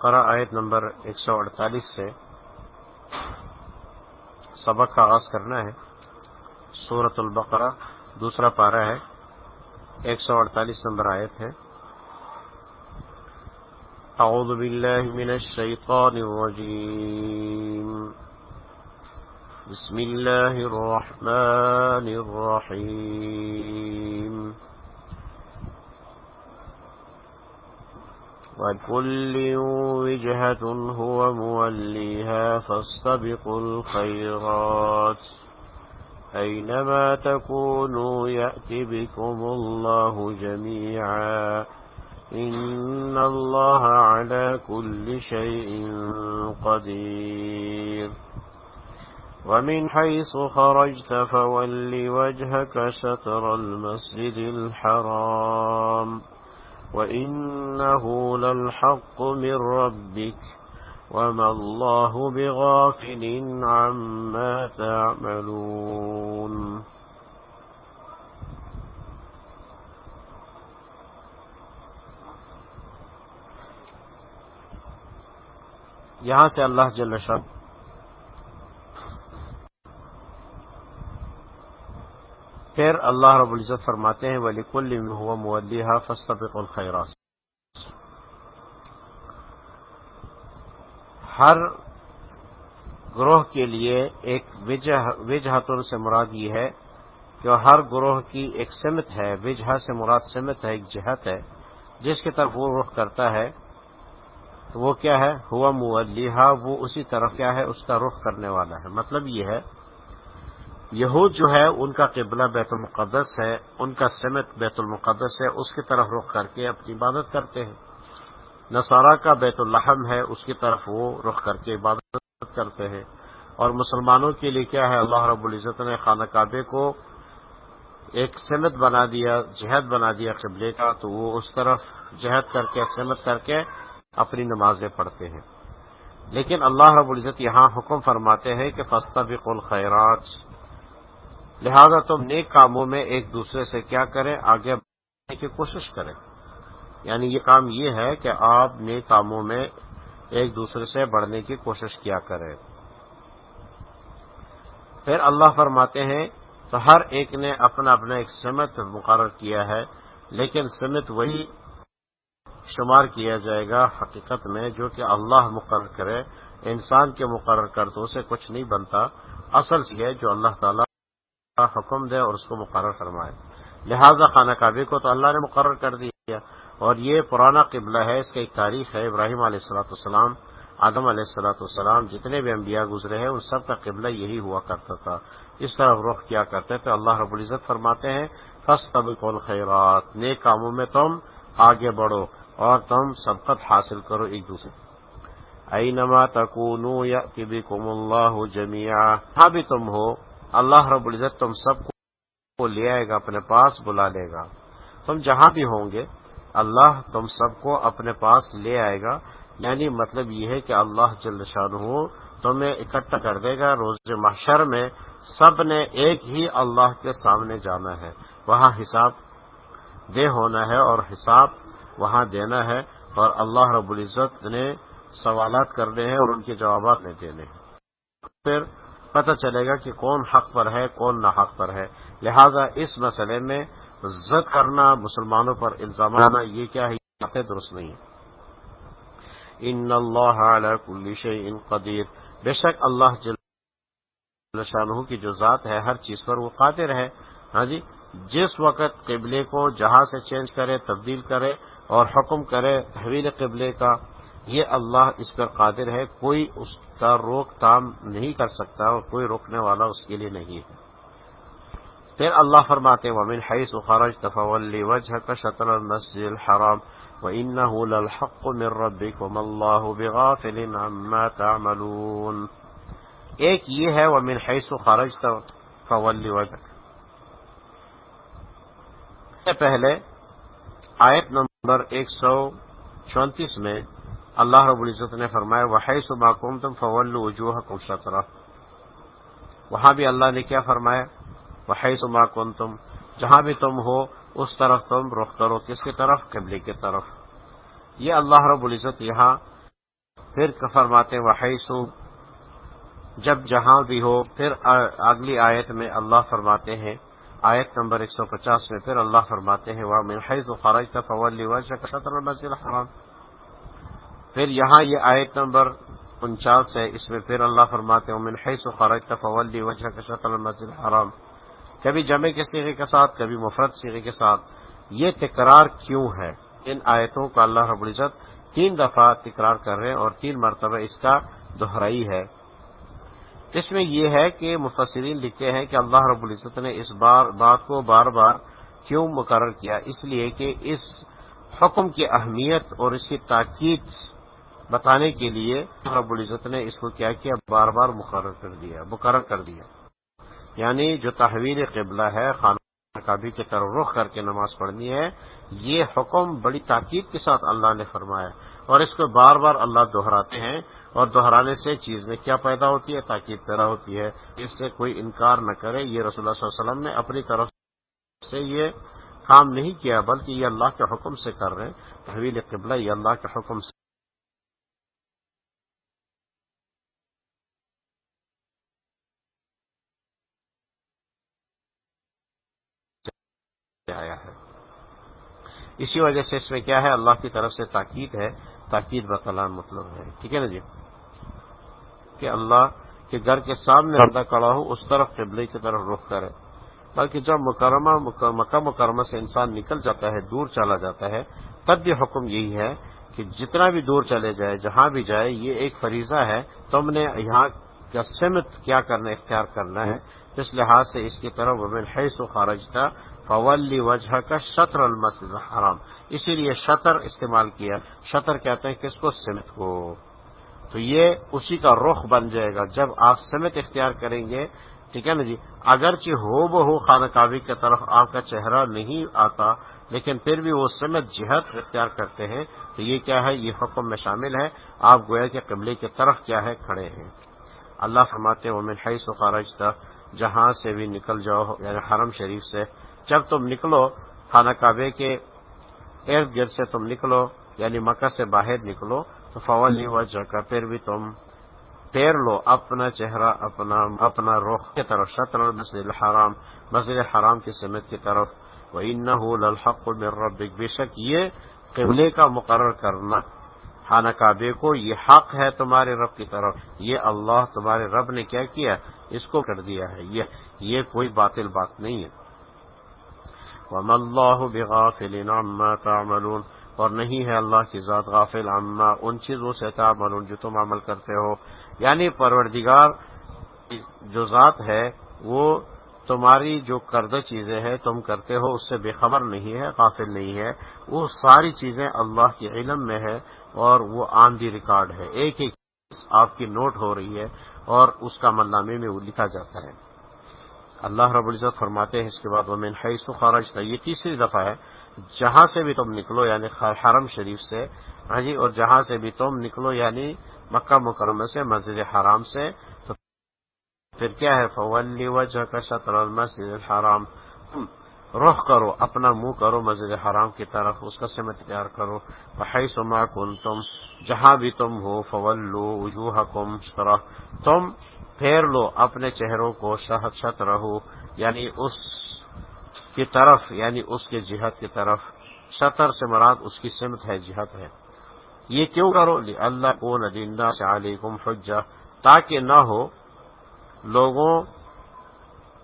بقرہ آیت نمبر ایک سو اڑتالیس سے سبق کا آغاز کرنا ہے۔ سورت البقرہ، دوسرا پارہ ہے۔ ایک سو اڑتالیس نمبر آیت ہے۔ اعوذ باللہ من الشیطان الرجیم۔ بسم الله الرحمن الرحيم وكل وجهة هو موليها فاستبقوا الخيرات أينما تكونوا يأتي بكم الله جميعا إن الله على كل شيء قدير ومن حيث خرجت فول وجهك شطر المسجد الحرام وإنه للحق من ربك وما الله بغافل عما تعملون یہاں سے اللہ جل شاہ پھر اللہ رب العزت فرماتے ہیں ولی ہوا الخیرات ہر گروہ کے لیے ایک وجہتن سے مراد یہ ہے کہ ہر گروہ کی ایک سمت ہے، وجہ سے مراد سمت ہے، ایک جہت ہے۔ جس کی طرف وہ رخ کرتا ہے، تو وہ کیا ہے؟ ہوا مودیہ وہ اسی طرف کیا ہے؟ اس کا رخ کرنے والا ہے۔ مطلب یہ ہے یہود جو ہے، ان کا قبلہ بیت المقدس ہے، ان کا سمت بیت المقدس ہے، اس کی طرف رخ کر کے اپنی عبادت کرتے ہیں۔ نصارہ کا بیت الحم ہے، اس کی طرف وہ رخ کر کے عبادت کرتے ہیں۔ اور مسلمانوں کے لیے کیا ہے؟ اللہ رب العزت نے خانہ کعبے کو ایک سمت بنا دیا جہد بنا دیا قبلے کا، تو وہ اس طرف جہد کر کے، سمت کر کے اپنی نمازیں پڑھتے ہیں۔ لیکن اللہ رب العزت یہاں حکم فرماتے ہیں کہ فستا بھی خیرات لہذا تم نیک کاموں میں ایک دوسرے سے کیا کریں؟ آگے بڑھنے کی کوشش کریں۔ یعنی یہ کام یہ ہے کہ آپ نیک کاموں میں ایک دوسرے سے بڑھنے کی کوشش کیا کریں۔ پھر اللہ فرماتے ہیں، تو ہر ایک نے اپنا اپنا ایک سمت مقرر کیا ہے، لیکن سمت وہی شمار کیا جائے گا حقیقت میں جو کہ اللہ مقرر کرے۔ انسان کے مقرر کردوں سے کچھ نہیں بنتا۔ اصل یہ جو اللہ تعالیٰ حکم دے اور اس کو مقرر فرمائے۔ لہذا خانہ کعبے کو تو اللہ نے مقرر کر دیا۔ اور یہ پرانا قبلہ ہے، اس کی ایک تاریخ ہے۔ ابراہیم علیہ السلاۃ والسلام، آدم علیہ السلاۃ والسلام، جتنے بھی انبیاء گزرے ہیں، ان سب کا قبلہ یہی ہوا کرتا تھا۔ اس طرح رخ کیا کرتے تھے۔ اللہ رب العزت فرماتے ہیں فس طب خیرات نیک کاموں میں تم آگے بڑھو اور تم سبقت حاصل کرو ایک دوسرے ائی نما تکون یا کبھی کم اللہ جمیا ہاں بھی تم ہو اللہ رب العزت تم سب کو لے آئے گا، اپنے پاس بلا لے گا۔ تم جہاں بھی ہوں گے، اللہ تم سب کو اپنے پاس لے آئے گا۔ یعنی مطلب یہ ہے کہ اللہ جل شان ہو تمہیں اکٹھا کر دے گا۔ روز محشر میں سب نے ایک ہی اللہ کے سامنے جانا ہے۔ وہاں حساب دے ہونا ہے اور حساب وہاں دینا ہے اور اللہ رب العزت نے سوالات کرنے ہیں اور ان کے جوابات نہیں دینے ہیں۔ پھر پتہ چلے گا کہ کون حق پر ہے، کون نہ حق پر ہے۔ لہذا اس مسئلے میں زد کرنا، مسلمانوں پر الزام لانا، یہ کیا ہے؟ درست نہیں ان اللہ کل ان قدیر۔ بے شک اللہ جل کی جو ذات ہے، ہر چیز پر وہ قادر ہے۔ ہاں جی؟ جس وقت قبلے کو جہاں سے چینج کرے، تبدیل کرے اور حکم کرے تحویل قبلے کا، یہ اللہ اس پر قادر ہے۔ کوئی اس کا روک تام نہیں کر سکتا اور کوئی روکنے والا اس کے لیے نہیں ہے۔ پھر اللہ فرماتے ومن حیث خرج تفولی وجہ کا شطر المسجد الحرام وإنه للحق من ربكم الله بغافل عما تعملون۔ ایک یہ ہے، ومن حیث خرج تفولی وجہ پہلے آیت نمبر ایک سو چونتیس میں اللہ رب العزت نے فرمایا وحی سما کم تم فول وجوہ کم شطرا وہاں بھی اللہ نے کیا فرمایا وحی سما کم تم جہاں بھی تم ہو، اس طرف تم رخ کرو، کس کی طرف؟ قبلی کی طرف۔ یہ اللہ رب العزت یہاں پھر فرماتے وحیسو جب جہاں بھی ہو، پھر اگلی آیت میں اللہ فرماتے ہیں، آیت نمبر 150 میں پھر اللہ فرماتے ہیں وہ و خارج فول الحرام پھر یہاں یہ آیت نمبر انچاس ہے، اس میں پھر اللہ فرماتے ہیں حیث و خارج وجہ کا المسجد کبھی جمع کے سیرے کے ساتھ، کبھی مفرت سیرے کے ساتھ۔ یہ تکرار کیوں ہے؟ ان آیتوں کا اللہ رب العزت تین دفعہ تکرار کر رہے ہیں اور تین مرتبہ اس کا دہرائی ہے۔ اس میں یہ ہے کہ مفسرین لکھتے ہیں کہ اللہ رب العزت نے اس بار بات کو بار بار کیوں مقرر کیا؟ اس لیے کہ اس حکم کی اہمیت اور اس کی تاکید بتانے کے لیے رب العزت نے اس کو کیا کیا؟ بار بار مقرر کر دیا، مقرر کر دیا۔ یعنی جو تحویل قبلہ ہے خانہ کابی کی طرف رخ کر کے نماز پڑھنی ہے، یہ حکم بڑی تاکید کے ساتھ اللہ نے فرمایا۔ اور اس کو بار بار اللہ دہراتے ہیں اور دہرانے سے چیز میں کیا پیدا ہوتی ہے؟ تاکید پیدا ہوتی ہے۔ اس سے کوئی انکار نہ کرے۔ یہ رسول اللہ صلی اللہ علیہ وسلم نے اپنی طرف سے یہ کام نہیں کیا، بلکہ یہ اللہ کے حکم سے کر رہے ہیں۔ تحویل قبلہ یہ اللہ کے حکم سے آیا ہے۔ اسی وجہ سے اس میں کیا ہے اللہ کی طرف سے تاکید ہے تاکید بطلان مطلب ہے۔ ٹھیک ہے نا جی؟ کہ اللہ کے گھر کے سامنے بندہ کڑا ہو اس طرف قبلے کی طرف رخ کرے۔ بلکہ جب مکرمہ مکہ مکرمہ سے انسان نکل جاتا ہے دور چلا جاتا ہے تب بھی حکم یہی ہے کہ جتنا بھی دور چلے جائے جہاں بھی جائے یہ ایک فریضہ ہے تم نے یہاں کا سمت کیا کرنا اختیار کرنا ہے۔ اس لحاظ سے اس کی طرف ومن حیث و خارج تھا فولی وجہ کا شطر المسد حرام اسی لیے شطر استعمال کیا، شطر کہتے ہیں کس کو؟ سمت کو۔ تو یہ اسی کا رخ بن جائے گا جب آپ سمت اختیار کریں گے، ٹھیک ہے نا جی؟ اگرچہ ہو بہو خانہ کابی کی طرف آپ کا چہرہ نہیں آتا، لیکن پھر بھی وہ سمت جہت اختیار کرتے ہیں۔ تو یہ کیا ہے؟ یہ حکم میں شامل ہے۔ آپ گویا کے قبلے کی طرف کیا ہے؟ کھڑے ہیں۔ اللہ فرماتے وہ حیث و خارج تھا جہاں سے بھی نکل جاؤ یعنی حرم شریف سے جب تم نکلو خانہ کعبے کے ارد گرد سے تم نکلو یعنی مکہ سے باہر نکلو، تو فول نہیں ہوا جگہ پھر بھی تم پیر لو اپنا چہرہ، اپنا اپنا رخ کی طرف، شطر مسجد الحرام، مسجد حرام کی سمت کی طرف۔ وہ للحق من ربک بے شک یہ قبلے کا مقرر کرنا خانہ کعبے کو، یہ حق ہے تمہارے رب کی طرف۔ یہ اللہ تمہارے رب نے کیا کیا، اس کو کر دیا ہے۔ یہ کوئی باطل بات نہیں ہے۔ وما اللہ بغافل عما تعملون اور نہیں ہے اللہ کی ذات غافل عما ان چیزوں سے تعملون جو تم عمل کرتے ہو۔ یعنی پروردگار جو ذات ہے، وہ تمہاری جو کردہ چیزیں ہیں تم کرتے ہو، اس سے بے خبر نہیں ہے، غافل نہیں ہے۔ وہ ساری چیزیں اللہ کے علم میں ہے اور وہ آن دی ریکارڈ ہے۔ ایک ایک آپ کی نوٹ ہو رہی ہے اور اس کا ملنامے میں وہ لکھا جاتا ہے۔ اللہ رب العزت فرماتے ہیں اس کے بعد وہ مین حیث و خارج تھا یہ تیسری دفعہ ہے، جہاں سے بھی تم نکلو یعنی حرم شریف سے ہاں جی اور جہاں سے بھی تم نکلو یعنی مکہ مکرمہ سے، مسجد حرام سے، تو پھر کیا ہے؟ فولی وجہ کا شطر المسجد الحرام۔ رخ کرو، اپنا منہ کرو مسجد حرام کی طرف، اس کا سمت تیار کرو۔ بحی سما کن تم جہاں بھی تم ہو فول لو وجوہ تم پھیر لو اپنے چہروں کو، شہد شت رہو یعنی اس کی طرف یعنی اس کے جہت کی طرف۔ شطر سے مراد اس کی سمت ہے، جہت ہے۔ یہ کیوں کرو؟ اللہ کو ندینہ سے علیکم حجہ تاکہ نہ ہو، لوگوں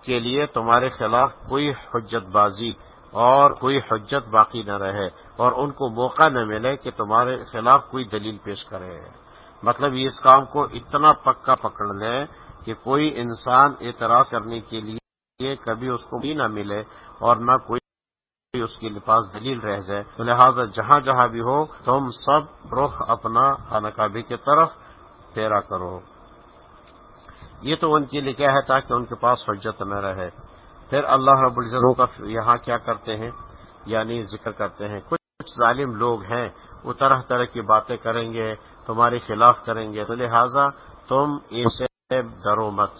کے لیے تمہارے خلاف کوئی حجت بازی اور کوئی حجت باقی نہ رہے اور ان کو موقع نہ ملے کہ تمہارے خلاف کوئی دلیل پیش کرے۔ مطلب یہ اس کام کو اتنا پکا پکڑ لیں کہ کوئی انسان اعتراض کرنے کے لیے کبھی اس کو بھی نہ ملے اور نہ کوئی اس کے پاس دلیل رہ جائے۔ تو لہٰذا جہاں جہاں بھی ہو، تم سب رخ اپنا خانہ کعبے کی طرف تیرا کرو۔ یہ تو ان کے لیے کیا ہے تاکہ ان کے پاس حجت نہ رہے۔ پھر اللہ رب العزت کا یہاں کیا کرتے ہیں؟ یعنی ذکر کرتے ہیں۔ کچھ ظالم لوگ ہیں، وہ طرح طرح کی باتیں کریں گے، تمہارے خلاف کریں گے۔ تو لہٰذا تم اسے ڈرو مت۔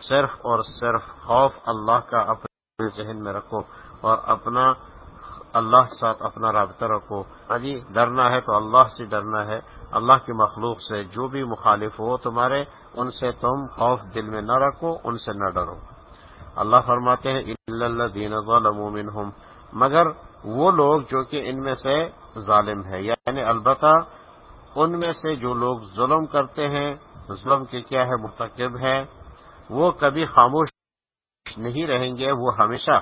صرف اور صرف خوف اللہ کا اپنے ذہن میں رکھو اور اپنا اللہ کے ساتھ اپنا رابطہ رکھو۔ ہاں جی ڈرنا ہے تو اللہ سے ڈرنا ہے، اللہ کی مخلوق سے۔ جو بھی مخالف ہو تمہارے ان سے تم خوف دل میں نہ رکھو، ان سے نہ ڈرو۔ اللہ فرماتے ہیں اللہ دین ظلم مگر وہ لوگ جو کہ ان میں سے ظالم ہے یعنی البتہ ان میں سے جو لوگ ظلم کرتے ہیں، ظلم کے کیا ہے مرتکب ہے وہ کبھی خاموش نہیں رہیں گے، وہ ہمیشہ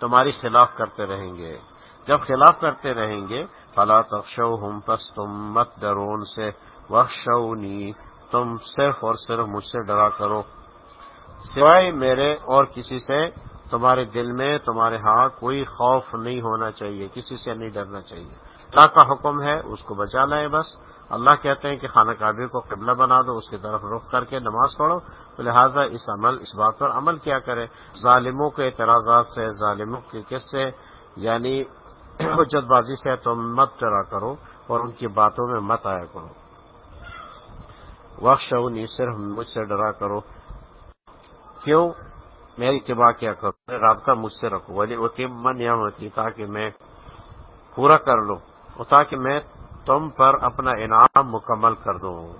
تمہاری خلاف کرتے رہیں گے۔ جب خلاف کرتے رہیں گے، فلا تخشو ہم پس تم مت ڈرون سے وخشونی تم صرف اور صرف مجھ سے ڈرا کرو۔ سوائے میرے اور کسی سے، تمہارے دل میں، تمہارے ہاں کوئی خوف نہیں ہونا چاہیے، کسی سے نہیں ڈرنا چاہیے۔ اللہ کا حکم ہے، اس کو بچانا ہے بس۔ اللہ کہتے ہیں کہ خانہ کعبے کو قبلہ بنا دو، اس کی طرف رخ کر کے نماز پڑھو۔ تو لہٰذا اس عمل، اس بات پر عمل کیا کرے۔ ظالموں کے اعتراضات سے، ظالموں کے کس سے یعنی حجت بازی سے تم مت ڈرا کرو اور ان کی باتوں میں مت آیا کرو۔ وقت شونی صرف مجھ سے ڈرا کرو۔ کیوں؟ میری اتباع کیا کرو رابطہ مجھ سے رکھو ولی وہ من یا ہوتی تاکہ میں پورا کر لوں اور تاکہ میں تم پر اپنا انعام مکمل کر دوں۔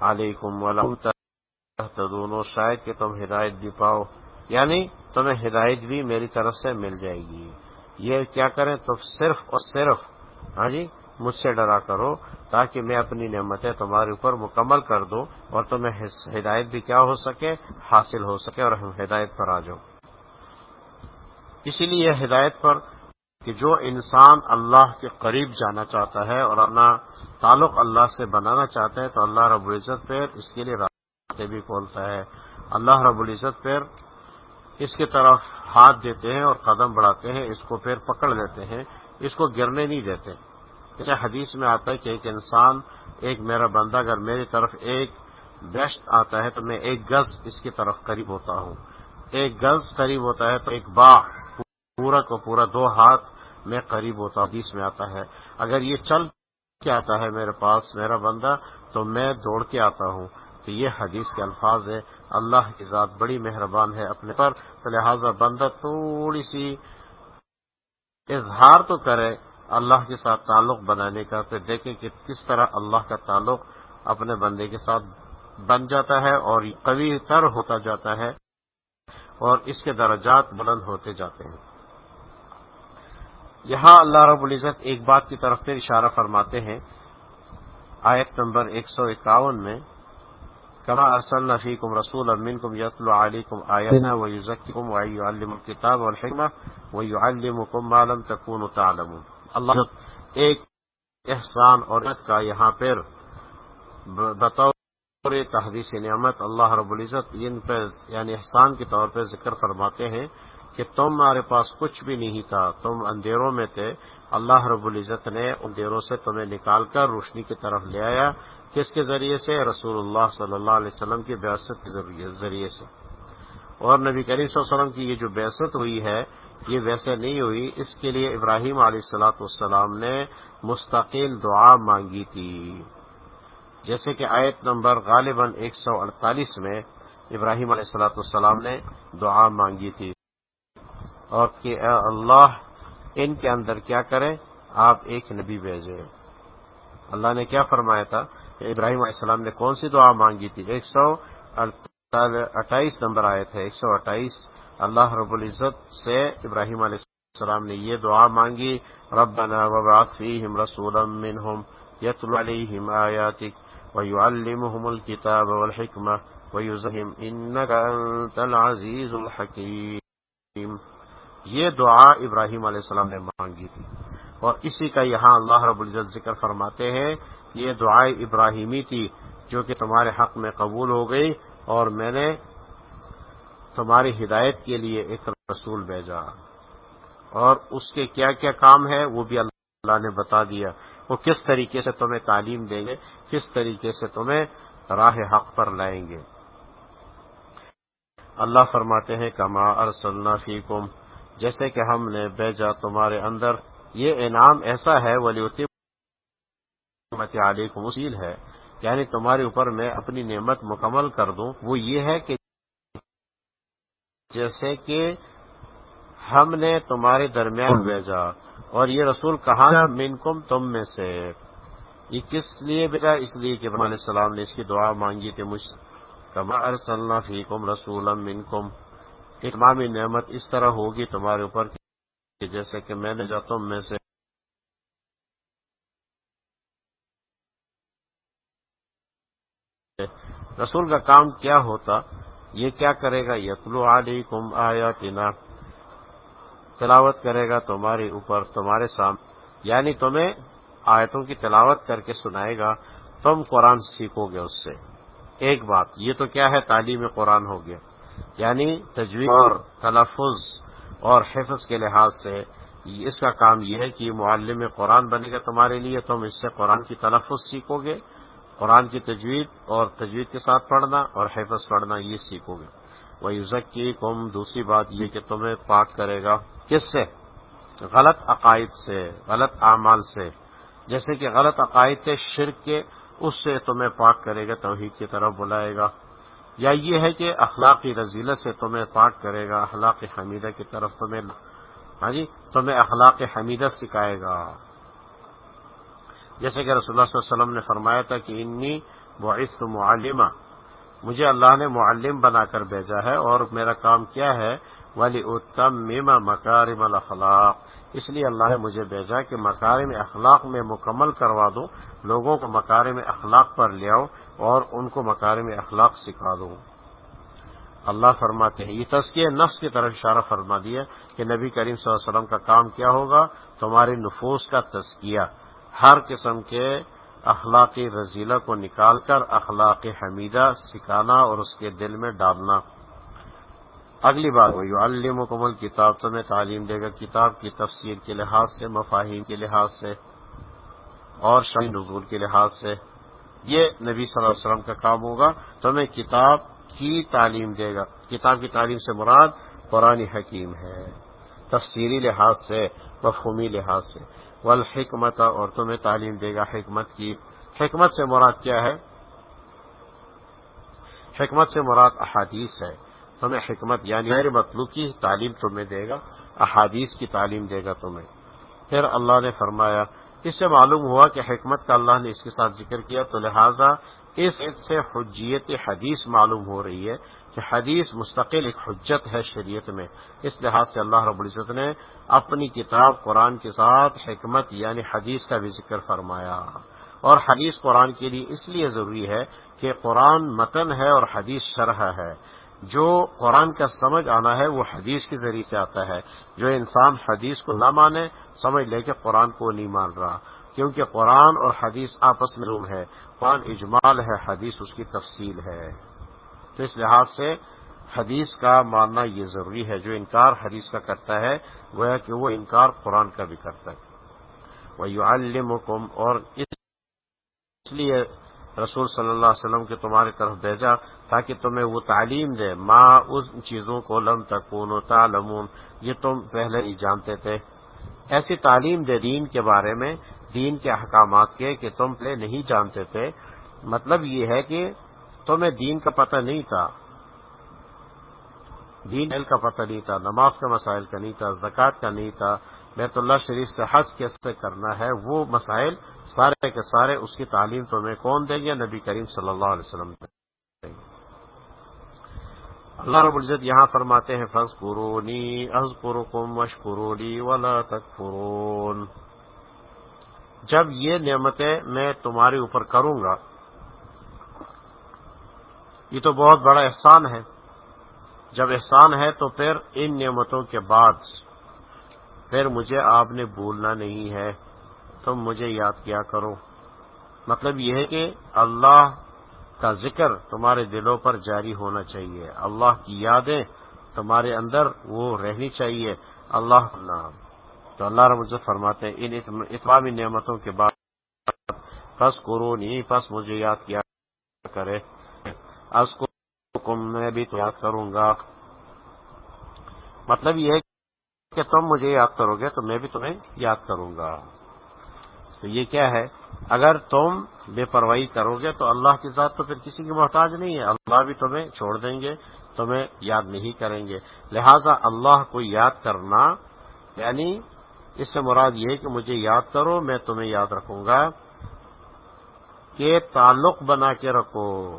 علیکم دونوں شاید کہ تم ہدایت بھی پاؤ۔ یعنی تمہیں ہدایت بھی میری طرف سے مل جائے گی۔ یہ کیا کریں؟ تو صرف اور صرف ہاں جی مجھ سے ڈرا کرو۔ تاکہ میں اپنی نعمتیں تمہارے اوپر مکمل کر دوں اور تمہیں ہدایت بھی کیا ہو سکے، حاصل ہو سکے اور ہم ہدایت پر آ جاؤ اسی لیے ہدایت پر کہ جو انسان اللہ کے قریب جانا چاہتا ہے اور اپنا تعلق اللہ سے بنانا چاہتا ہے، تو اللہ رب العزت پھر اس کے لیے راستے بھی کھولتا ہے۔ اللہ رب العزت پھر اس کی طرف ہاتھ دیتے ہیں اور قدم بڑھاتے ہیں، اس کو پھر پکڑ لیتے ہیں، اس کو گرنے نہیں دیتے۔ جیسے حدیث میں آتا ہے کہ ایک انسان، ایک میرا بندہ اگر میری طرف ایک بیسٹ آتا ہے تو میں ایک گز اس کی طرف قریب ہوتا ہوں۔ ایک گز قریب ہوتا ہے تو ایک با پورا کو پورا دو ہاتھ میں قریب ہوتا ہوں حدیث میں آتا ہے۔ اگر یہ چل کے آتا ہے میرے پاس، میرا بندہ، تو میں دوڑ کے آتا ہوں۔ تو یہ حدیث کے الفاظ ہے اللہ کی ذات بڑی مہربان ہے اپنے پر، تو لہٰذا بندہ تھوڑی سی اظہار تو کرے اللہ کے ساتھ تعلق بنانے کا، پھر دیکھیں کہ کس طرح اللہ کا تعلق اپنے بندے کے ساتھ بن جاتا ہے اور قوی تر ہوتا جاتا ہے اور اس کے درجات بلند ہوتے جاتے ہیں۔ یہاں اللہ رب العزت ایک بات کی طرف پھر اشارہ فرماتے ہیں۔ آیت نمبر ایک سو اکاون میں، کما ارسل فیکم رسول امین منکم یتلو علیکم آیاتنا ویزککم ویعلم الکتاب والحکمہ ویعلمکم ما لم تکونوا تعلمون۔ اللہ ایک احسان اور کا یہاں پر بطور تحدیث نعمت اللہ رب العزت ان پہ یعنی احسان کے طور پہ ذکر فرماتے ہیں کہ تمہارے پاس کچھ بھی نہیں تھا، تم اندھیروں میں تھے۔ اللہ رب العزت نے اندھیروں سے تمہیں نکال کر روشنی کی طرف لے آیا۔ کس کے ذریعے سے؟ رسول اللہ صلی اللہ علیہ وسلم کی بیاست کے ذریعے سے۔ اور نبی کریم صلی اللہ علیہ وسلم کی یہ جو بیاست ہوئی ہے یہ ویسے نہیں ہوئی۔ اس کے لیے ابراہیم علیہ السلاۃ والسلام نے مستقل دعا مانگی تھی۔ جیسے کہ آیت نمبر غالباً ایک سو اڑتالیس میں ابراہیم علیہ السلاۃ والسلام نے دعا مانگی تھی۔ اور کہ اللہ، ان کے اندر کیا کرے آپ ایک نبی بھیجے اللہ نے کیا فرمایا تھا کہ ابراہیم علیہ السلام نے کون سی دعا مانگی تھی؟ ایک سو اٹھائیس نمبر آئے تھے ایک سو اٹھائیس اللہ رب العزت سے ابراہیم علیہ السلام نے یہ دعا مانگی، ربنا وبعث فیہم رسولا منہم یتلو علیہم آیاتک ویعلمہم الكتاب والحکمہ ویزہم انکا انت العزیز الحکیم۔ یہ دعا ابراہیم علیہ السلام نے مانگی تھی۔ اور اسی کا یہاں اللہ رب العزت ذکر فرماتے ہیں یہ دعائیں ابراہیمی تھی جو کہ تمہارے حق میں قبول ہو گئی اور میں نے تمہاری ہدایت کے لیے ایک رسول بھیجا۔ اور اس کے کیا کیا کام ہے وہ بھی اللہ نے بتا دیا۔ وہ کس طریقے سے تمہیں تعلیم دیں گے، کس طریقے سے تمہیں راہ حق پر لائیں گے۔ اللہ فرماتے ہیں، کما ارسلنا فیکم، جیسے کہ ہم نے بھیجا تمہارے اندر۔ یہ انعام ایسا ہے ولی علیکم وسیل ہے۔ یعنی تمہارے اوپر میں اپنی نعمت مکمل کر دوں۔ وہ یہ ہے کہ جیسے کہ ہم نے تمہارے درمیان بھیجا اور یہ رسول کہاں منکم تم میں سے۔ یہ کس لیے بھیجا؟ اس لیے کہ علیہ السلام نے اس کی دعا مانگی تھی مجھ کما ارسلنا فیکم رسول منکم۔ اتمامی نعمت اس طرح ہوگی تمہارے اوپر کہ جیسے کہ میں نے ہوں میں سے۔ رسول کا کام کیا ہوتا؟ یہ کیا کرے گا؟ یتلو علیکم آیاتنا۔ تلاوت کرے گا تمہارے اوپر، تمہارے سامنے یعنی تمہیں آیتوں کی تلاوت کر کے سنائے گا۔ تم قرآن سیکھو گے اس سے۔ ایک بات، یہ تو کیا ہے؟ تعلیم قرآن ہو گیا۔ یعنی تجویز اور تلفظ اور حفظ کے لحاظ سے اس کا کام یہ ہے کہ معلم قرآن بنے گا تمہارے لیے۔ تم اس سے قرآن کی تلفظ سیکھو گے۔ قرآن کی تجوید اور تجوید کے ساتھ پڑھنا اور حفظ پڑھنا یہ سیکھو گے۔ وہ یوزک کی قوم دوسری بات یہ کہ تمہیں پاک کرے گا۔ کس سے؟ غلط عقائد سے، غلط اعمال سے۔ جیسے کہ غلط عقائد شرک کے، اس سے تمہیں پاک کرے گا، توحید کی طرف بلائے گا۔ یا یہ ہے کہ اخلاقی رضیلت سے تمہیں پاک کرے گا اخلاق حمیدہ کی طرف تمہیں ہاں جی تمہیں اخلاق حمیدہ سکھائے گا۔ جیسے کہ رسول اللہ صلی اللہ علیہ وسلم نے فرمایا تھا کہ انی بعث معلمہ مجھے اللہ نے معلم بنا کر بھیجا ہے اور میرا کام کیا ہے؟ ولی اتم مکارم الاخلاق اس لیے اللہ نے مجھے بھیجا کہ مکارم اخلاق میں مکمل کروا دوں لوگوں کو مکارم اخلاق پر لے آؤ اور ان کو مکارم اخلاق سکھا دوں اللہ فرماتے ہیں، یہ تزکیہ نفس کی طرف اشارہ فرما دیا کہ نبی کریم صلی اللہ علیہ وسلم کا کام کیا ہوگا؟ تمہاری نفوس کا تزکیہ۔ ہر قسم کے اخلاقی رضیلہ کو نکال کر اخلاق حمیدہ سکھانا اور اس کے دل میں ڈالنا۔ اگلی بات وہی علم مکمل کتاب تمہیں تعلیم دے گا کتاب کی تفسیر کے لحاظ سے، مفاہیم کے لحاظ سے اور شاہی نزول کے لحاظ سے۔ یہ نبی صلی اللہ علیہ وسلم کا کام ہوگا۔ تمہیں کتاب کی تعلیم دے گا۔ کتاب کی تعلیم سے مراد قرآن حکیم ہے۔ تفصیلی لحاظ سے، مفہومی لحاظ سے۔ والحکمت، اور تمہیں تعلیم دے گا حکمت کی۔ حکمت سے مراد کیا ہے؟ حکمت سے مراد احادیث ہے۔ تمہیں حکمت یعنی غیر مطلوب کی تعلیم تمہیں دے گا، احادیث کی تعلیم دے گا تمہیں۔ پھر اللہ نے فرمایا اس سے معلوم ہوا کہ حکمت کا اللہ نے اس کے ساتھ ذکر کیا تو لہٰذا اس سے حجیت حدیث معلوم ہو رہی ہے کہ حدیث مستقل ایک حجت ہے شریعت میں۔ اس لحاظ سے اللہ رب العزت نے اپنی کتاب قرآن کے ساتھ حکمت یعنی حدیث کا بھی ذکر فرمایا۔ اور حدیث قرآن کے لیے اس لیے ضروری ہے کہ قرآن متن ہے اور حدیث شرح ہے۔ جو قرآن کا سمجھ آنا ہے وہ حدیث کے ذریعے سے آتا ہے۔ جو انسان حدیث کو نہ مانے، سمجھ لے کہ قرآن کو نہیں مان رہا۔ کیونکہ قرآن اور حدیث آپس میں روم ہے۔ قرآن اجمال ہے، حدیث اس کی تفصیل ہے۔ تو اس لحاظ سے حدیث کا ماننا یہ ضروری ہے۔ جو انکار حدیث کا کرتا ہے، گویا کہ وہ انکار قرآن کا بھی کرتا ہے۔ وہ یو اور اس لیے رسول صلی اللہ علیہ وسلم کے تمہاری طرف بھیجا تاکہ تمہیں وہ تعلیم دے۔ ماں اس چیزوں کو لم تکون و تعلمون۔ یہ تم پہلے ہی جانتے تھے۔ ایسی تعلیم دے دین کے بارے میں، دین کے احکامات کے، کہ تم پہلے نہیں جانتے تھے۔ مطلب یہ ہے کہ تمہیں دین کا پتہ نہیں تھا۔ دین کا پتہ نہیں تھا، نماز کا مسائل کا نہیں تھا، زکوٰۃ کا نہیں تھا۔ بیت اللہ شریف سے حج کیسے کرنا ہے، وہ مسائل سارے کے سارے اس کی تعلیم تمہیں کون دیں گے؟ نبی کریم صلی اللہ علیہ وسلم اللہ رب العزت یہاں فرماتے ہیں فض قرونی از قرکم مشکرونی ولا تک جب یہ نعمتیں میں تمہارے اوپر کروں گا، یہ تو بہت بڑا احسان ہے۔ جب احسان ہے تو پھر ان نعمتوں کے بعد پھر مجھے آپ نے بھولنا نہیں ہے تم مجھے یاد کیا کرو۔ مطلب یہ ہے کہ اللہ کا ذکر تمہارے دلوں پر جاری ہونا چاہیے۔ اللہ کی یادیں تمہارے اندر وہ رہنی چاہیے۔ اللہ نام۔ تو اللہ رب العزت فرماتے ہیں، ان اتمامی نعمتوں کے بعد پس کرو نہیں، پس مجھے یاد کیا کرے۔ از کو میں بھی تو یاد کروں گا۔ مطلب یہ ہے کہ تم مجھے یاد کرو گے تو میں بھی تمہیں یاد کروں گا۔ تو یہ کیا ہے؟ اگر تم بے پرواہی کرو گے تو اللہ کی ذات تو پھر کسی کی محتاج نہیں ہے۔ اللہ بھی تمہیں چھوڑ دیں گے، تمہیں یاد نہیں کریں گے۔ لہذا اللہ کو یاد کرنا یعنی اس سے مراد یہ کہ مجھے یاد کرو، میں تمہیں یاد رکھوں گا کہ تعلق بنا کے رکھو۔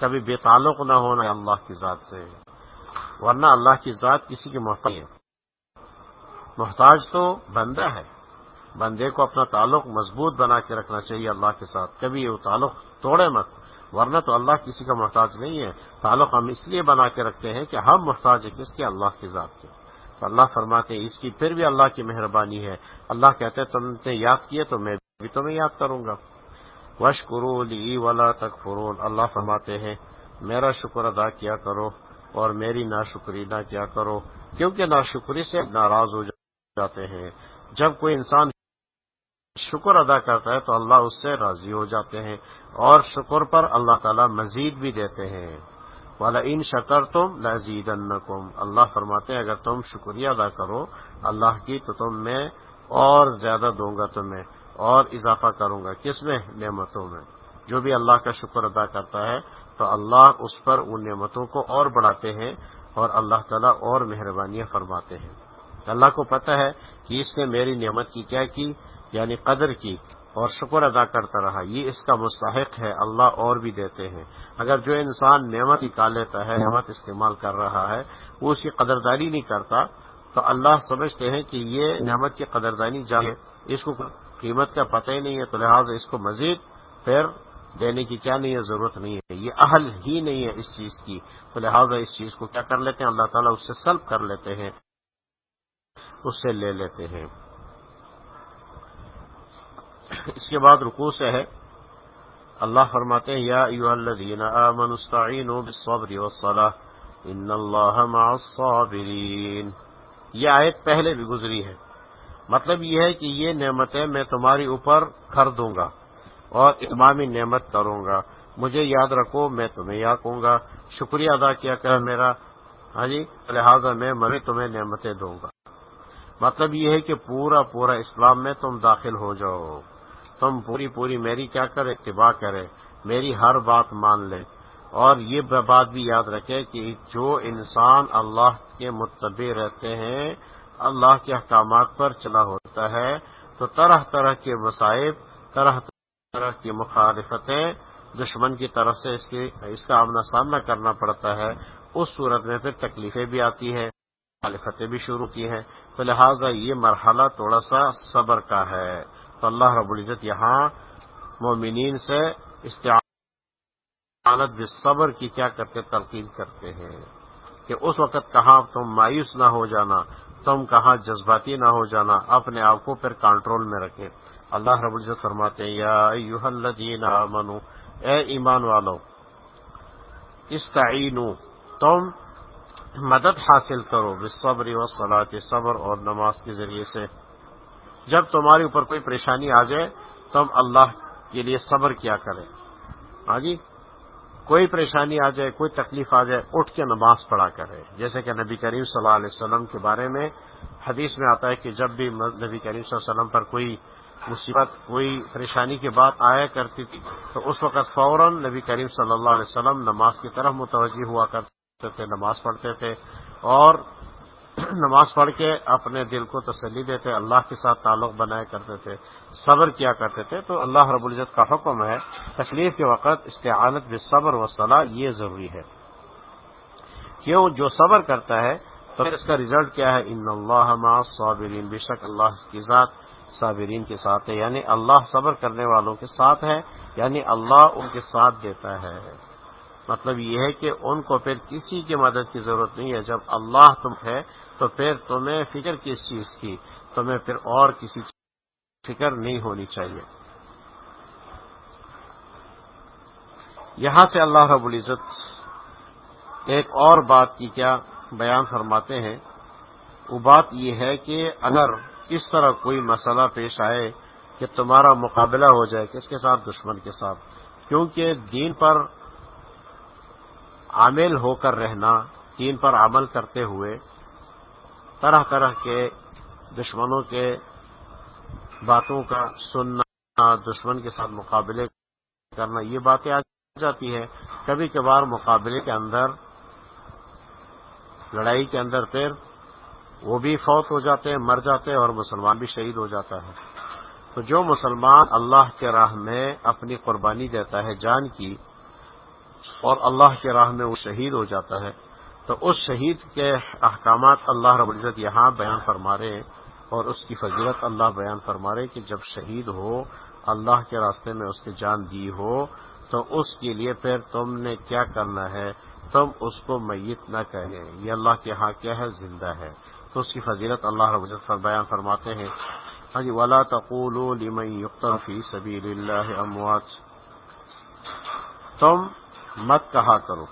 کبھی بے تعلق نہ ہونا اللہ کی ذات سے، ورنہ اللہ کی ذات کسی کی محتاج ہے۔ محتاج تو بندہ ہے۔ بندے کو اپنا تعلق مضبوط بنا کے رکھنا چاہیے اللہ کے ساتھ۔ کبھی وہ تعلق توڑے مت، ورنہ تو اللہ کسی کا محتاج نہیں ہے۔ تعلق ہم اس لیے بنا کے رکھتے ہیں کہ ہم محتاج ہیں کس کے؟ اللہ کی ذات کے۔ تو اللہ فرماتے ہیں، اس کی پھر بھی اللہ کی مہربانی ہے۔ اللہ کہتے تم نے یاد کیے تو میں بھی تمہیں یاد کروں گا۔ وش لی ولا تک فرون اللہ فرماتے ہیں، میرا شکر ادا کیا کرو اور میری ناشکری نہ کیا کرو۔ کیونکہ ناشکری سے ناراض ہو جاتے ہیں۔ جب کوئی انسان شکر ادا کرتا ہے تو اللہ اس سے راضی ہو جاتے ہیں اور شکر پر اللہ تعالی مزید بھی دیتے ہیں۔ والا ان شکر تم لذیذ اللہ فرماتے ہیں، اگر تم شکریہ ادا کرو اللہ کی تو تم میں اور زیادہ دوں گا تمہیں اور اضافہ کروں گا۔ کس میں؟ نعمتوں میں۔ جو بھی اللہ کا شکر ادا کرتا ہے تو اللہ اس پر ان نعمتوں کو اور بڑھاتے ہیں اور اللہ تعالیٰ اور مہربانیاں فرماتے ہیں۔ اللہ کو پتا ہے کہ اس نے میری نعمت کی کیا کی؟ یعنی قدر کی اور شکر ادا کرتا رہا۔ یہ اس کا مستحق ہے، اللہ اور بھی دیتے ہیں۔ اگر جو انسان نعمت نکال لیتا ہے، نعمت استعمال کر رہا ہے، وہ اس کی قدردانی نہیں کرتا، تو اللہ سمجھتے ہیں کہ یہ نعمت کی قدردانی جانے اس کو قیمت کا پتہ ہی نہیں ہے، تو لہٰذا اس کو مزید پھر دینے کی کیا نہیں ہے، ضرورت نہیں ہے۔ یہ اہل ہی نہیں ہے اس چیز کی۔ تو لہٰذا اس چیز کو کیا کر لیتے ہیں؟ اللہ تعالیٰ اس سے سلب کر لیتے ہیں۔ اس سے لے لیتے ہیں۔ اس کے بعد رکو سے ہے۔ اللہ فرماتے ہیں، یا ایو الذین آمنوا استعینوا بالصبر والصلاة ان اللہ مع الصابرین۔ یہ آیت پہلے بھی گزری ہے۔ مطلب یہ ہے کہ یہ نعمتیں میں تمہاری اوپر کر دوں گا اور اتمامی نعمت کروں گا۔ مجھے یاد رکھو، میں تمہیں یاد کہوں گا۔ شکریہ ادا کیا کر میرا۔ ہاں جی لہٰذا میں مری تمہیں نعمتیں دوں گا۔ مطلب یہ ہے کہ پورا پورا اسلام میں تم داخل ہو جاؤ۔ تم پوری پوری میری کیا کرے؟ اتباع کرے۔ میری ہر بات مان لے۔ اور یہ بات بھی یاد رکھے کہ جو انسان اللہ کے متبع رہتے ہیں، اللہ کے احکامات پر چلا ہوتا ہے، تو طرح طرح کے مصائب، طرح طرح کی مخالفتیں دشمن کی طرف سے اس کی اس کا آمنا سامنا کرنا پڑتا ہے۔ اس صورت میں پھر تکلیفیں بھی آتی ہیں۔ مخالفتیں بھی شروع کی ہیں۔ تو لہٰذا یہ مرحلہ تھوڑا سا صبر کا ہے۔ تو اللہ رب العزت یہاں مومنین سے استعانت صبر کی کیا کرتے تلقین کرتے ہیں کہ اس وقت کہاں تم مایوس نہ ہو جانا، تم کہاں جذباتی نہ ہو جانا، اپنے آپ کو پھر کنٹرول میں رکھے اللہ رب العزت فرماتے ہیں، یا الذین آمنو اے ایمان والو استعینو تم مدد حاصل کرو بالصبر والصلاة، صبر اور نماز کے ذریعے سے۔ جب تمہارے اوپر کوئی پریشانی آ جائے تم اللہ کے لیے صبر کیا کرے۔ ہاں جی؟ کوئی پریشانی آ جائے، کوئی تکلیف آ جائے، اٹھ کے نماز پڑھا کرے۔ جیسے کہ نبی کریم صلی اللہ علیہ وسلم کے بارے میں حدیث میں آتا ہے کہ جب بھی نبی کریم صلی اللہ علیہ وسلم پر کوئی مصیبت، کوئی پریشانی کی بات آیا کرتی تھی، تو اس وقت فوراً نبی کریم صلی اللہ علیہ وسلم نماز کی طرف متوجہ ہوا کرتے تھے، نماز پڑھتے تھے اور نماز پڑھ کے اپنے دل کو تسلی دیتے، اللہ کے ساتھ تعلق بنایا کرتے تھے، صبر کیا کرتے تھے۔ تو اللہ رب العزت کا حکم ہے، تکلیف کے وقت استعانت بھی صبر و صلاح یہ ضروری ہے۔ کیوں؟ جو صبر کرتا ہے، تو پھر اس کا ریزلٹ کیا ہے؟ ان اللہ صابرین بے شک اللہ کی ذات صابرین کے ساتھ ہے یعنی اللہ صبر کرنے والوں کے ساتھ ہے یعنی اللہ ان کے ساتھ دیتا ہے۔ مطلب یہ ہے کہ ان کو پھر کسی کی مدد کی ضرورت نہیں ہے۔ جب اللہ تم ہے تو پھر تمہیں فکر کس چیز کی؟ تمہیں پھر اور کسی فکر نہیں ہونی چاہیے۔ یہاں سے اللہ رب العزت ایک اور بات کی کیا بیان فرماتے ہیں۔ وہ بات یہ ہے کہ اگر اس طرح کوئی مسئلہ پیش آئے کہ تمہارا مقابلہ ہو جائے، کس کے ساتھ؟ دشمن کے ساتھ۔ کیونکہ دین پر عامل ہو کر رہنا، دین پر عمل کرتے ہوئے طرح طرح کے دشمنوں کے باتوں کا سننا، دشمن کے ساتھ مقابلے کرنا، یہ باتیں آ جاتی ہے کبھی کبھار مقابلے کے اندر، لڑائی کے اندر پھر وہ بھی فوت ہو جاتے ہیں، مر جاتے ہیں اور مسلمان بھی شہید ہو جاتا ہے۔ تو جو مسلمان اللہ کے راہ میں اپنی قربانی دیتا ہے، جان کی اور اللہ کے راہ میں وہ شہید ہو جاتا ہے، تو اس شہید کے احکامات اللہ رب العزت یہاں بیان فرما رہے ہیں اور اس کی فضیلت اللہ بیان فرما رہے کہ جب شہید ہو، اللہ کے راستے میں اس نے جان دی ہو، تو اس کے لیے پھر تم نے کیا کرنا ہے؟ تم اس کو میت نہ کہیں یہ اللہ کے ہاں کیا ہے؟ زندہ ہے۔ تو اس کی فضیلت اللہ رب العزت بیان فرماتے ہیں۔ ہاں جی ولا تقول لمن يقتل في سبيل الله اموات تم مت کہا کرو۔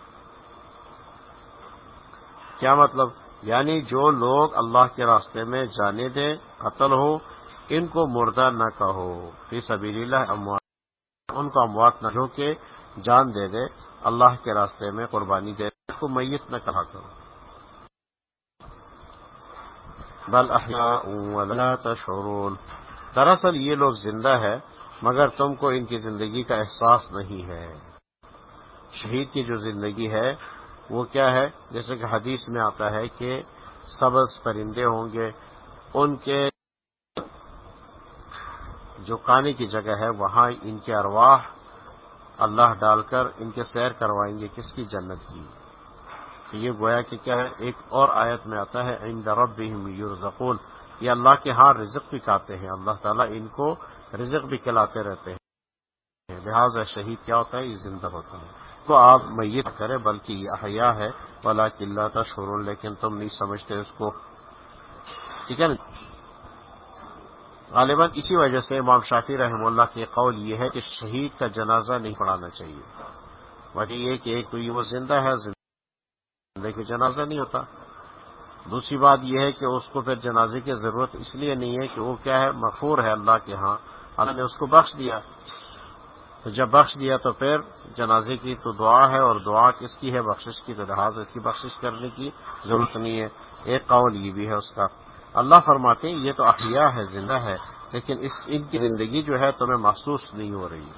کیا مطلب؟ یعنی جو لوگ اللہ کے راستے میں جانے دیں، قتل ہو، ان کو مردہ نہ کہو۔ فی سبیل اللہ اموات، ان کو اموات نہ جو کہ جان دے دے، اللہ کے راستے میں قربانی دے دے کو میت نہ کہا کرو۔ بل ولا تشعرون۔ دراصل یہ لوگ زندہ ہے مگر تم کو ان کی زندگی کا احساس نہیں ہے۔ شہید کی جو زندگی ہے، وہ کیا ہے؟ جیسے کہ حدیث میں آتا ہے کہ سبز پرندے ہوں گے، ان کے جو کانے کی جگہ ہے، وہاں ان کے ارواح اللہ ڈال کر ان کے سیر کروائیں گے، کس کی جنت کی؟ تو یہ گویا کہ کیا ہے؟ ایک اور آیت میں آتا ہے ان درب یورزقون یہ اللہ کے ہاں رزق بھی کھاتے ہیں، اللہ تعالیٰ ان کو رزق بھی کھلاتے رہتے ہیں۔ لہٰذا شہید کیا ہوتا ہے؟ یہ زندہ ہوتا ہے۔ تو آپ میت کریں، بلکہ یہ احیاء ہے۔ بلا قلعہ تشور لیکن تم نہیں سمجھتے اس کو۔ ٹھیک ہے نا؟ غالباً اسی وجہ سے امام شافی رحم اللہ کے قول یہ ہے کہ شہید کا جنازہ نہیں پڑھانا چاہیے۔ وجہ یہ کہ ایک تو یہ وہ زندہ ہے، زندہ کے جنازہ نہیں ہوتا۔ دوسری بات یہ ہے کہ اس کو پھر جنازے کی ضرورت اس لیے نہیں ہے کہ وہ کیا ہے مخور ہے اللہ کے ہاں۔ اللہ نے اس کو بخش دیا۔ تو جب بخش دیا تو پھر جنازے کی تو دعا ہے اور دعا کس کی ہے بخشش کی تو لحاظ اس کی بخشش کرنے کی ضرورت نہیں ہے۔ ایک قول یہ بھی ہے اس کا۔ اللہ فرماتے ہیں یہ تو احیاء ہے، زندہ ہے، لیکن اس ان کی زندگی جو ہے تمہیں محسوس نہیں ہو رہی۔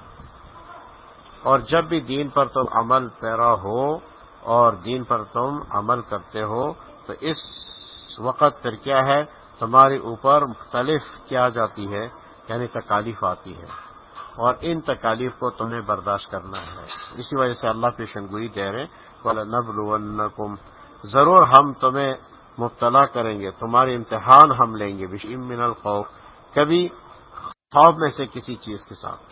اور جب بھی دین پر تم عمل پیرا ہو اور دین پر تم عمل کرتے ہو تو اس وقت پھر کیا ہے؟ تمہارے اوپر مختلف کیا جاتی ہے یعنی تکالیف آتی ہے۔ اور ان تکالیف کو تمہیں برداشت کرنا ہے۔ اسی وجہ سے اللہ پیشن گوئی دے رہے نبل ضرور ہم تمہیں مبتلا کریں گے، تمہارے امتحان ہم لیں گے۔ من الخوف، کبھی خوف میں سے کسی چیز کے ساتھ۔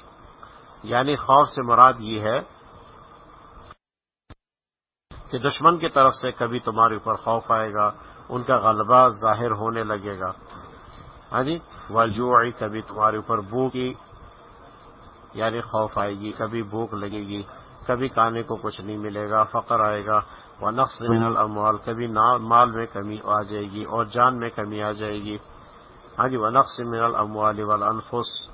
یعنی خوف سے مراد یہ ہے کہ دشمن کی طرف سے کبھی تمہارے اوپر خوف آئے گا، ان کا غلبہ ظاہر ہونے لگے گا۔ ہاں جی؟ وجو کبھی تمہارے اوپر بو کی یعنی خوف آئے گی، کبھی بھوک لگے گی، کبھی کھانے کو کچھ نہیں ملے گا، فقر آئے گا وہ نقص من الاموال، کبھی مال میں کمی آ جائے گی اور جان میں کمی آ جائے گی۔ ہاں جی وہ نقص من الاموال والانفس۔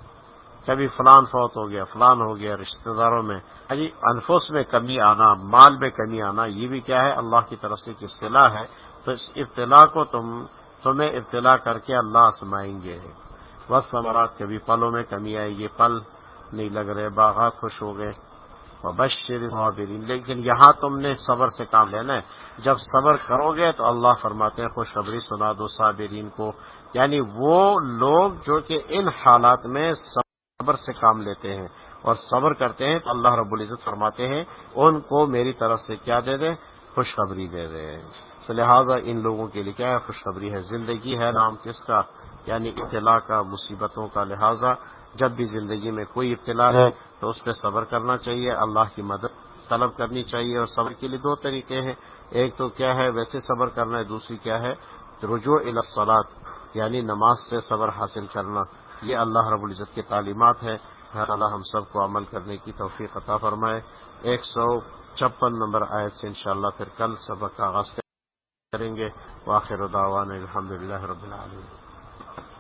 کبھی فلان فوت ہو گیا، فلان ہو گیا رشتہ داروں میں۔ ہاں جی انفس میں کمی آنا، مال میں کمی آنا، یہ بھی کیا ہے؟ اللہ کی طرف سے ایک اصطلاح ہے۔ تو اس ابتلا کو تم، تمہیں ابتلا کر کے اللہ آسمائیں گے۔ وقت ثمرات کبھی پلوں میں کمی آئے گی پل نہیں لگ رہے باغات خوش ہو گئے۔ اور بشر لیکن یہاں تم نے صبر سے کام لینا ہے۔ جب صبر کرو گے تو اللہ فرماتے ہیں، خوشخبری سنا دو صابرین کو۔ یعنی وہ لوگ جو کہ ان حالات میں صبر سے کام لیتے ہیں اور صبر کرتے ہیں تو اللہ رب العزت فرماتے ہیں، ان کو میری طرف سے کیا دے دیں؟ خوشخبری دے دیں۔ تو لہٰذا ان لوگوں کے لیے کیا ہے؟ خوشخبری ہے۔ زندگی ہے نام کس کا؟ یعنی اطلاع کا، مصیبتوں کا لہٰذا۔ جب بھی زندگی میں کوئی ابتلا ہے تو اس پہ صبر کرنا چاہیے اللہ کی مدد طلب کرنی چاہیے اور صبر کے لیے دو طریقے ہیں۔ ایک تو کیا ہے ویسے صبر کرنا ہے دوسری کیا ہے رجوع الاسلات یعنی نماز سے صبر حاصل کرنا۔ یہ اللہ رب العزت کی تعلیمات ہے اللہ ہم سب کو عمل کرنے کی توفیق عطا فرمائے۔ ایک سو چھپن نمبر آیت سے انشاءاللہ پھر کل سبق کا آغاز کریں گے۔ واخر دعوان الحمد رب العالمین۔